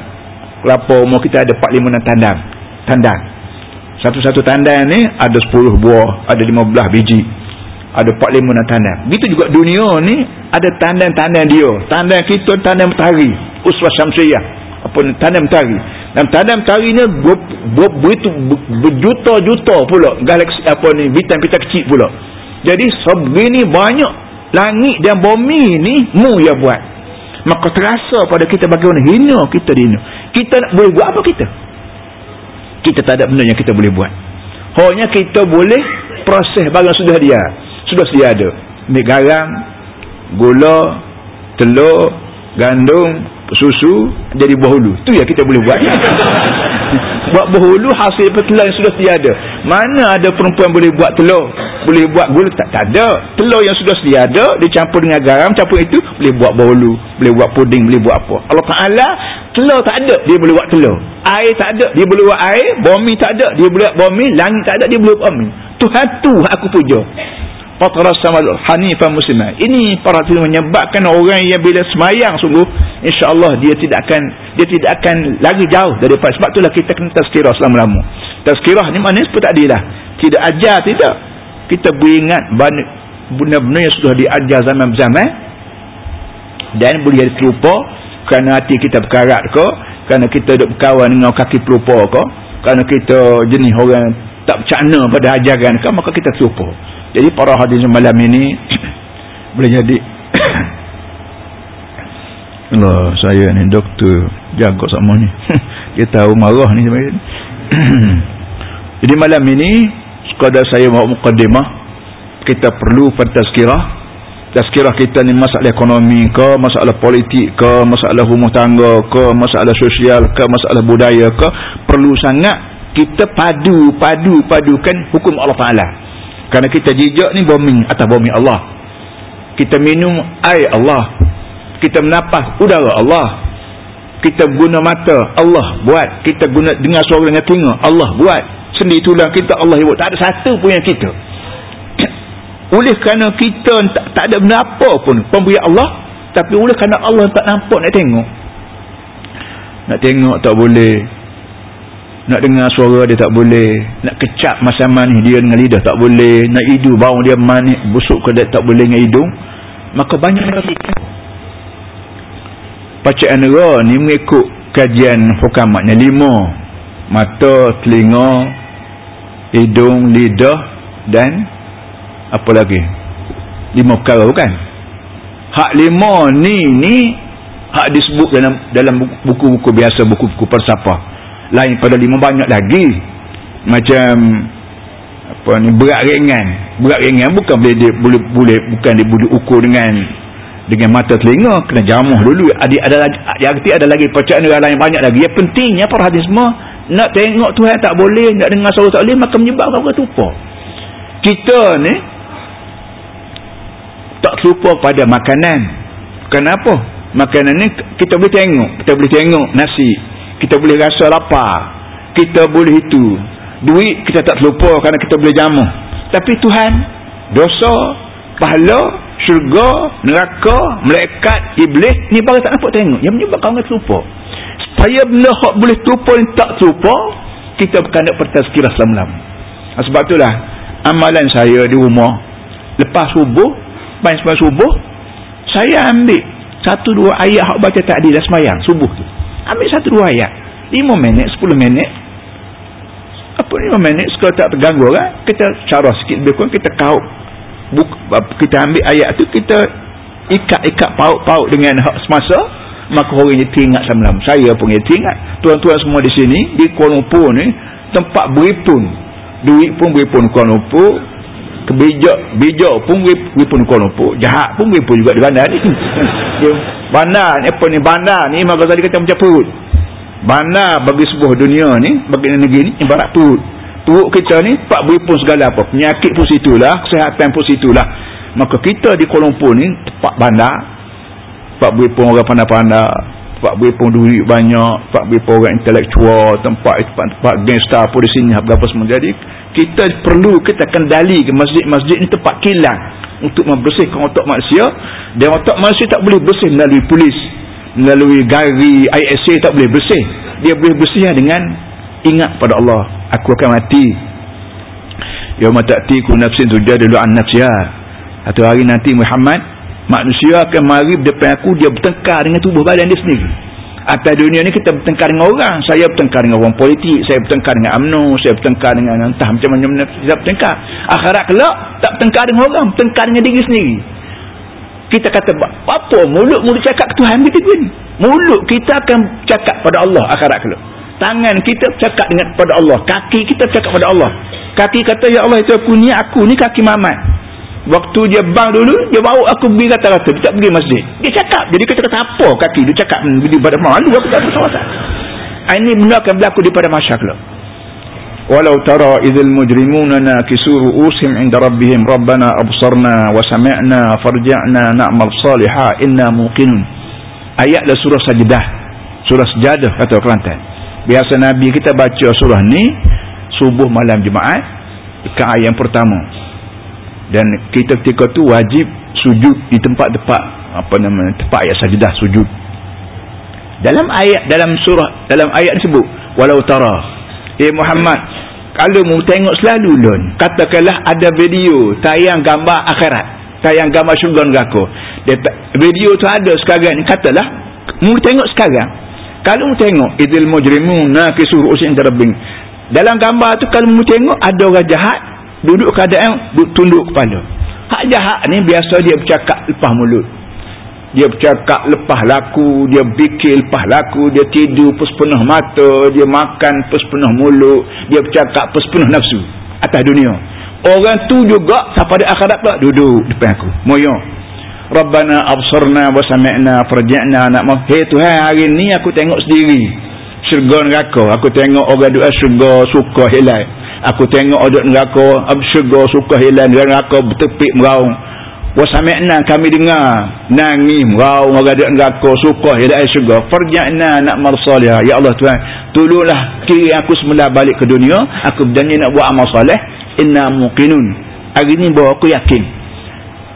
Kelapa umur kita ada 4-5 tandan. Tandan. Satu-satu tandan ni ada 10 buah, ada 15 biji ada 45 dan tandang. Begitu juga dunia ni ada tandang-tandang dia. Tandang kita tandang matahari. Uswah syamsiyah. Apa ni tandang matahari. Dan tandang matahari ni begitu berjuta-juta pula galaksi apa ni bintang-bintang kecil pula. Jadi sebegini banyak langit dan bumi ni mu ya buat. Maka terasa pada kita bagaimana hina kita dina kita nak boleh buat apa kita? Kita tak ada benda yang kita boleh buat. Hanya kita boleh proses barang sudah dia sudah sedia ada. Ambil garam gula telur gandum susu jadi buah hulu. Tu ya kita boleh buat. Buat buah hulu hasil petelan sudah sedia ada. Mana ada perempuan boleh buat telur? Boleh buat gula? Tak, tak ada. Telur yang sudah sedia ada dicampur dengan garam campur itu boleh buat buah hulu boleh buat puding boleh buat apa. Allah Ta'ala telur tak ada dia boleh buat telur. Air tak ada dia boleh buat air. Bumi tak ada dia boleh buat bumi langit tak ada dia boleh buat bumi Tuhan tu aku puja Fatras sama Hanifah Muslimah. Ini para ulama menyebabkan orang yang bila semayang sungguh insya-Allah dia tidak akan dia tidak akan lagi jauh daripada sebab itulah kita kena tazkirah selama-lama. Tazkirah ni maknanya seperti tadi lah. Tidak ajar tidak. Kita beringat benda-benda yang sudah diajar zaman-zaman dan boleh jadi terlupa kerana hati kita berkarat ke kerana kita duduk berkawan dengan kaki pelupa ke kerana kita jenis orang tak bercakna pada ajaran ke maka kita terlupa jadi para hadis malam ini boleh jadi Allah saya ni doktor jaga sama ni. Dia tahu marah ni jadi malam ini sekadar saya mahu mukaddimah kita perlu pentazkirah tazkirah kita ni masalah ekonomi ke masalah politik ke masalah rumah tangga ke masalah sosial ke masalah budaya ke perlu sangat kita padu padu padukan hukum Allah Ta'ala kerana kita jejak ni bumi atas bumi Allah. Kita minum air Allah. Kita menapas udara Allah. Kita guna mata Allah buat. Kita guna dengar suara dengan telinga Allah buat. Sendi tulang kita Allah buat. Tak ada satu pun yang kita. Oleh kerana kita tak, tak ada benda apa pun. Pemberi Allah. Tapi oleh kerana Allah tak nampak nak tengok. Nak tengok tak boleh nak dengar suara dia tak boleh. Nak kecap masa manis dia dengan lidah tak boleh. Nak hidu bau dia manis busuk ke dia tak boleh dengan hidung. Maka banyak yang kita bacaan ra ni mengikut kajian hukamatnya. Lima. Mata, telinga hidung, lidah dan apa lagi? Lima perkara bukan? Hak lima ni ni hak disebut dalam dalam buku-buku biasa buku-buku persapa lain pada lima banyak lagi. Macam apa ni berat ringan. Berat ringan bukan boleh dia, boleh boleh bukan dia boleh ukur dengan dengan mata telinga. Kena jamuh dulu. Ada ada lagi arti ada lagi bacaan lain banyak lagi. Yang pentingnya para hadis semua? Nak tengok Tuhan tak boleh nak dengar suara tak boleh maka menyebabkan orang tupa kita ni tak terlupa pada makanan. Kenapa? Makanan ni kita boleh tengok. Kita boleh tengok nasi kita boleh rasa lapar. Kita boleh itu. Duit kita tak terlupa kerana kita boleh jamu tapi Tuhan dosa pahala syurga neraka malaikat iblis ni baru tak nampak tengok. Yang menyebabkan orang terlupa. Supaya benda hak boleh terlupa ni tak terlupa kita bukan nak bertazkirah selama-lama sebab itulah amalan saya di rumah lepas subuh lepas subuh saya ambil satu dua ayat hak baca tadi dah sembahyang subuh tu ambil satu dua ayat. Lima minit sepuluh minit. Apa lima minit? Sekali tak terganggu kan? Kita cara sikit lebih kurang kita kau. Kita ambil ayat tu kita ikat-ikat paut-paut dengan hak semasa maka orang ini teringat sama-sama. Saya pun ini teringat. Tuan-tuan semua di sini di Kuala Lumpur ni tempat beripun duit pun beripun Kuala Lumpur kebijak bijak pun we pun Kuala Lumpur jahat pun we pun juga di bandar ni. Dia bandar ni apa ni? Bandar ni Imam Ghazali kata macam perut. Bandar bagi sebuah dunia ni bagi negeri ni ibarat perut. Perut kita ni pak beri pun segala apa. Penyakit pun situlah kesihatan pun situlah. Maka kita di Kuala Lumpur ni tempat bandar. Pak beri pun orang pandai-pandai. Tempat beri pun duit banyak. Tempat beri pun orang intelektual. Tempat tempat-tempat gangster pun di sini berapa semua. Jadi kita perlu kita kendali ke masjid-masjid ni tempat kilang untuk membersihkan otak manusia. Dan otak manusia tak boleh bersih melalui polis melalui gari ISA tak boleh bersih. Dia boleh bersih dengan ingat pada Allah aku akan mati. Yaumah ta'tiku nafsin tujadilu an nafsiha. Atau hari nanti Muhammad manusia akan mari depan aku dia bertengkar dengan tubuh badan dia sendiri atas dunia ni kita bertengkar dengan orang. Saya bertengkar dengan orang politik saya bertengkar dengan UMNO saya bertengkar dengan entah macam mana saya bertengkar. Akhirat kelak tak bertengkar dengan orang bertengkar dengan diri sendiri. Kita kata apa mulut-mulut cakap ke Tuhan kita ni? Mulut kita akan cakap pada Allah akhirat kelak. Tangan kita cakap dengan pada Allah. Kaki kita cakap pada Allah. Kaki kata ya Allah itu aku ni aku ni kaki mamat Waktu dia bang dulu, dia bawa aku pergi kata-kata. Dia tak pergi masjid. Dia cakap. Jadi kita kata apa kaki. Dia cakap di pada malu. Aku tak bersama Ini benda akan berlaku di pada masyarakat. Walau tara idhil mujrimuna nakisuru usim inda rabbihim rabbana absarna wa sami'na farja'na na'mal salihah inna muqinun. Ayat lah surah sajidah. Surah sejadah kata Kelantan. Biasa Nabi kita baca surah ni subuh malam Jumaat dekat ayat yang pertama dan kita ketika tu wajib sujud di tempat-tempat apa nama tempat ayat sajadah sujud. Dalam ayat dalam surah dalam ayat disebut walau tara eh Muhammad kalau mu tengok selalu lon katakanlah ada video tayang gambar akhirat tayang gambar syurga neraka. Video tu ada sekarang ni katalah mu tengok sekarang. Kalau mu tengok idil mujrimun nakisu ru'usin tarabbing dalam gambar tu kalau mu tengok ada orang jahat duduk keadaan tunduk kepala. Hak jahat ni biasa dia bercakap lepas mulut. Dia bercakap lepas laku dia fikir lepas laku dia tidur penuh mata dia makan penuh mulut dia bercakap penuh nafsu atas dunia. Orang tu juga sampai di akhirat pula duduk depan aku. Moyong Rabbana absarna wa sami'na farji'na nak mau hey Tuhan hari ni aku tengok sendiri. Syurga neraka. Aku tengok orang doa syurga suka hilal aku tengok orang neraka syurga suka hilal neraka bertepik meraung. Wa sami'na kami dengar. Nangis meraung orang doa neraka suka hilal syurga farji'na nak marsalih. Ya Allah Tuhan tolonglah kiri aku semula balik ke dunia. Aku berjanji nak buat amal soleh. Inna muqinun. Hari ni bahawa aku yakin.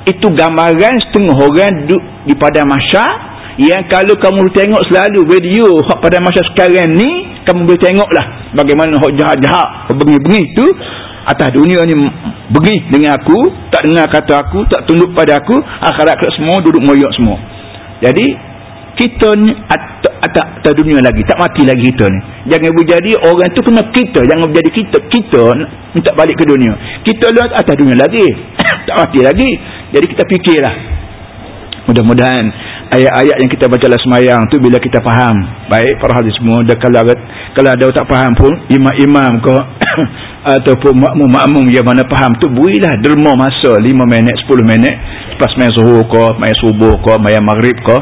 Itu gambaran setengah orang duduk di pada masa yang kalau kamu tengok selalu video pada masa sekarang ni kamu boleh tengoklah bagaimana hak jahat-jahat bengi-bengi tu. Atas dunia ni bengi dengan aku tak dengar kata aku tak tunduk pada aku akhirat semua duduk moyok semua. Jadi kita ni atas, atas dunia lagi tak mati lagi kita ni. Jangan berjadi orang tu kena kita jangan berjadi kita kita minta balik ke dunia. Kita lu atas dunia lagi tak mati lagi. Jadi kita fikirlah. Mudah-mudahan ayat-ayat yang kita baca dalam semayang tu bila kita faham. Baik para hadis semua dan kalau, kalau ada tak faham pun imam-imam ke ataupun makmum-makmum yang mana faham tu berilah derma masa 5 minit 10 minit lepas main suhu ke main subuh ke main maghrib ke.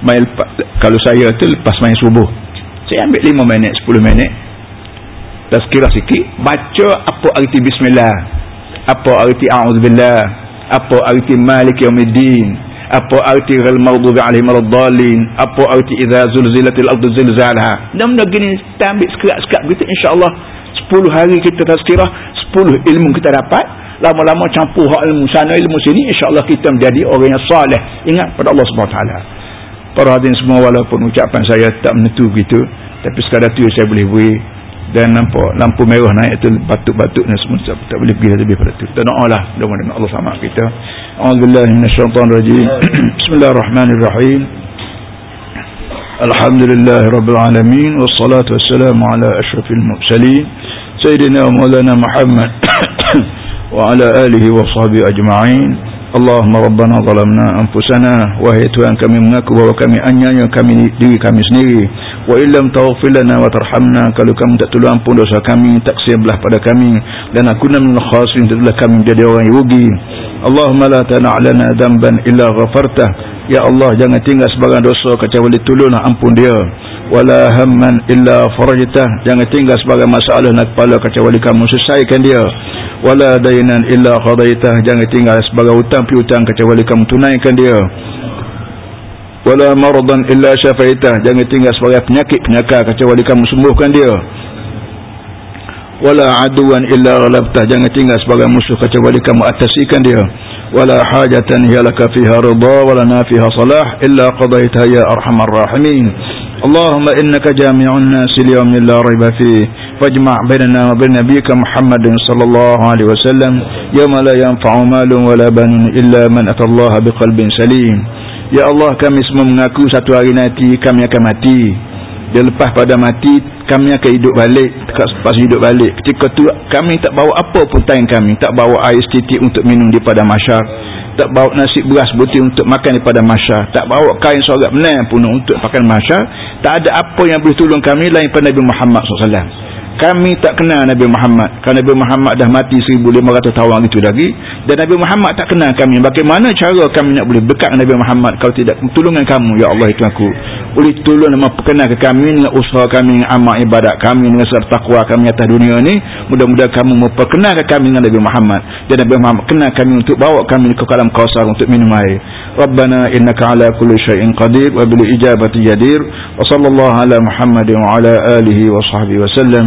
Main kalau saya tu lepas main subuh saya ambil 5 minit 10 minit tazkirah sikit baca apa arti bismillah apa arti a'udzubillah apa arti malik yaumiddin apa arti ghal maghdubi alaihim waladdallin apa arti idza zulzilatil ardu zilzalaha? Dan gini kita ambil sekat-sekat begitu insyaallah. 10 hari kita tazkirah 10 ilmu kita dapat. Lama-lama campur hak ilmu sana ilmu sini insyaallah kita menjadi orang yang soleh ingat pada Allah Subhanahu taala. Para hadirin semua walaupun ucapan saya tak menentu begitu tapi sekadar tu saya boleh beri. Dan nampak lampu merah naik tu batuk-batuk dan semua tak boleh pergi lebih pada tu. Kita doa lah mudah-mudahan Allah sama kita Alhamdulillah minasyaitanirrajim Bismillahirrahmanirrahim Alhamdulillah Rabbil Alamin Wassalatu wassalamu ala ashrafil mursalin Sayyidina wa maulana Muhammad Wa ala alihi wa sahbihi ajma'in Allahumma rabbana zalamna anfusana. Wahai Tuhan kami mengaku bahawa kami anyanya kami diri kami sendiri. Wa illam taghfir lana wa tarhamna kalau kamu tak tolong ampun dosa kami tak belah pada kami. Dan aku min khasirin telah kami menjadi orang yang rugi. Allahumma la tana'lana damban illa ghafartah ya Allah jangan tinggal sebarang dosa kecuali tolonglah ampun dia. Wala hamman illa farajtah jangan tinggal sebarang masalah nak kepala kecuali kamu selesaikan dia. Wala dainan illa qadaitah jangan tinggal sebagai hutang piutang kecuali kamu tunaikan dia. Wala maradan illa syafaitah. Jangan tinggal sebagai penyakit penyakar kecuali kamu sembuhkan dia. Wala aduan illa ghalabtah. Jangan tinggal sebagai musuh kecuali kamu atasikan dia wala hajatan hiya fiha ridha wala nafiha salah illa qadaitah ya arhamar rahimin اللهم إنك جامع الناس اليوم لا ريب فيه فاجمع بيننا وبين نبيك محمد صلى الله عليه وسلم يوم لا ينفع مال ولا بنون إلا من أتى الله بقلب سليم Ya Allah kami semua mengaku satu hari nanti kami akan mati dia lepas pada mati kami akan hidup balik. Pas hidup balik. Ketika tu kami tak bawa apa pun tayang kami. Tak bawa air setitik untuk minum di pada masyarakat tak bawa nasi beras butir untuk makan daripada masyar. Tak bawa kain sorak benar pun untuk pakai masyar. Tak ada apa yang boleh tolong kami lain pada Nabi Muhammad SAW kami tak kenal Nabi Muhammad. Kerana Nabi Muhammad dah mati 1500 tahun itu lagi dan Nabi Muhammad tak kenal kami bagaimana cara kami nak boleh dekat Nabi Muhammad kalau tidak tolongan kamu? Ya Allah itu aku. Boleh tolong dan memperkenalkan kami dengan usaha kami dengan amal ibadat kami dengan sebab takwa kami atas dunia ini mudah-mudahan kamu memperkenalkan kami dengan Nabi Muhammad. Dan Nabi Muhammad kenal kami untuk bawa kami ke kalam kausar untuk minum air. Rabbana innaka ala kulli syai'in qadir wa bil ijabati jadir wa sallallahu ala Muhammad wa ala alihi wa sahbihi wa sallam